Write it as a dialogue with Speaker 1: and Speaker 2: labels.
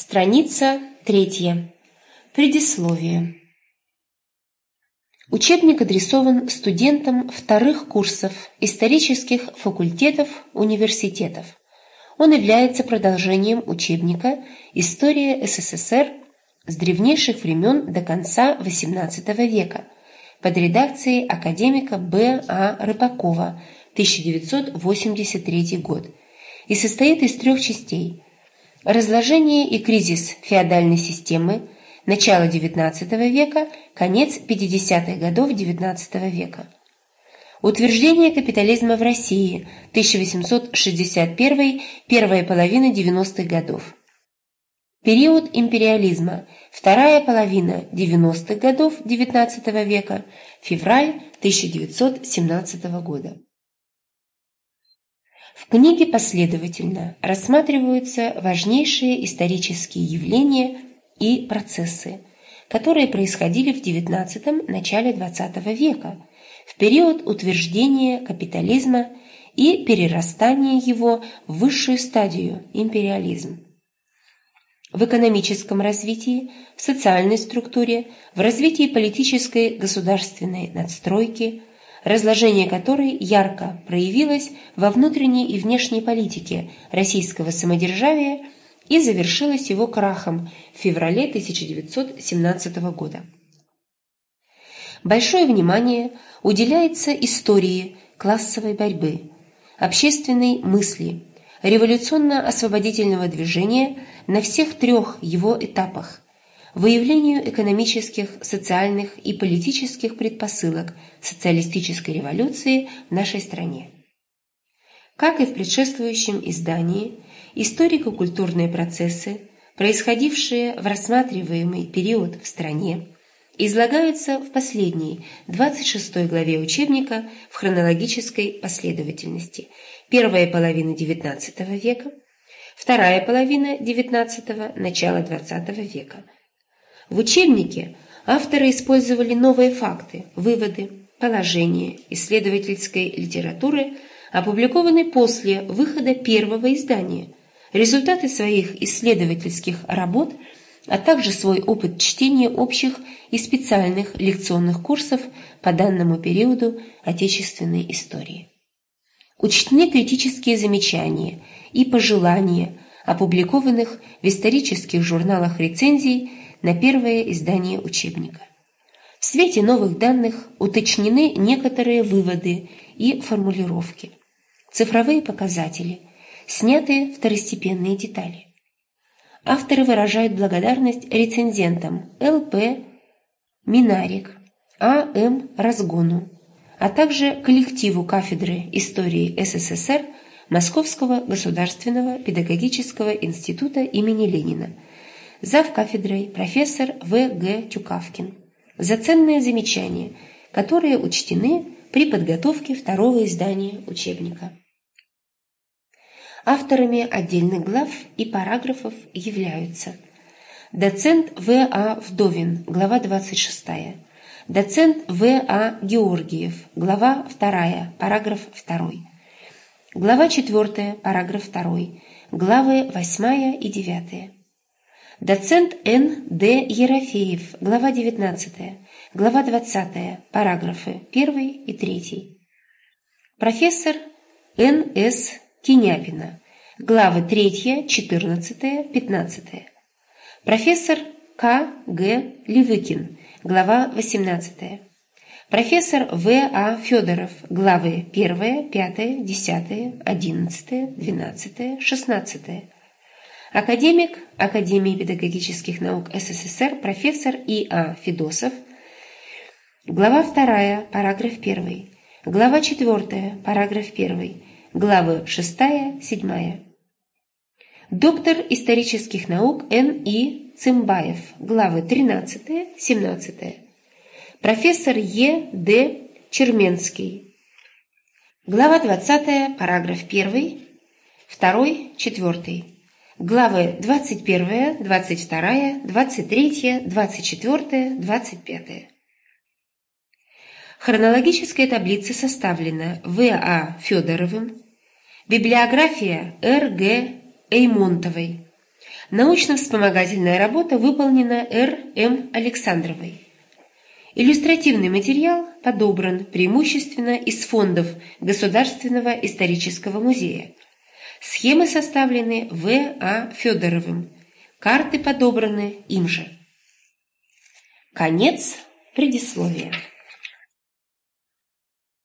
Speaker 1: Страница третья. Предисловие. Учебник адресован студентам вторых курсов исторических факультетов университетов. Он является продолжением учебника «История СССР с древнейших времен до конца XVIII века» под редакцией академика Б. А. Рыбакова, 1983 год, и состоит из трех частей – Разложение и кризис феодальной системы, начало XIX века, конец 50-х годов XIX века. Утверждение капитализма в России, 1861, первая половина 90-х годов. Период империализма, вторая половина 90-х годов XIX века, февраль 1917 года. В книге последовательно рассматриваются важнейшие исторические явления и процессы, которые происходили в XIX – начале XX века, в период утверждения капитализма и перерастания его в высшую стадию – империализм. В экономическом развитии, в социальной структуре, в развитии политической государственной надстройки – разложение которой ярко проявилось во внутренней и внешней политике российского самодержавия и завершилось его крахом в феврале 1917 года. Большое внимание уделяется истории классовой борьбы, общественной мысли, революционно-освободительного движения на всех трех его этапах – выявлению экономических, социальных и политических предпосылок социалистической революции в нашей стране. Как и в предшествующем издании, историко-культурные процессы, происходившие в рассматриваемый период в стране, излагаются в последней, 26 главе учебника в хронологической последовательности. Первая половина XIX века, вторая половина XIX – начало XX века – в учебнике авторы использовали новые факты, выводы, положения исследовательской литературы, опубликованные после выхода первого издания, результаты своих исследовательских работ, а также свой опыт чтения общих и специальных лекционных курсов по данному периоду отечественной истории. Учтены критические замечания и пожелания, опубликованных в исторических журналах рецензий на первое издание учебника. В свете новых данных уточнены некоторые выводы и формулировки, цифровые показатели, сняты второстепенные детали. Авторы выражают благодарность рецензентам Л.П. Минарик, А.М. Разгону, а также коллективу кафедры истории СССР Московского государственного педагогического института имени Ленина – зав. кафедрой профессор В. Г. Тюкавкин, за ценные замечания, которые учтены при подготовке второго издания учебника. Авторами отдельных глав и параграфов являются доцент В. А. Вдовин, глава 26, доцент В. А. Георгиев, глава 2, параграф 2, глава 4, параграф 2, главы 8 и 9. Доцент Н. Д. Ерофеев, глава 19, глава 20, параграфы 1 и 3. Профессор Н. С. Киняпина, главы 3, 14, 15. Профессор К. Г. Левыкин, глава 18. Профессор В. А. Федоров, главы 1, 5, 10, 11, 12, 16. Академик Академии педагогических наук СССР профессор И.А. Федосов, глава 2, параграф 1, глава 4, параграф 1, главы 6, 7. Доктор исторических наук Н.И. Цымбаев, главы 13, 17. Профессор Е. Д. Черменский, глава 20, параграф 1, 2, 4 главы 21, 22, 23, 24, 25. Хронологическая таблица составлена В. А. Федоровым, библиография Р. Г. Эймонтовой, Научно-вспомогательная работа выполнена Р. М. Александровой. Иллюстративный материал подобран преимущественно из фондов Государственного исторического музея. Схемы составлены В. А. Федоровым. Карты подобраны им же. Конец предисловия.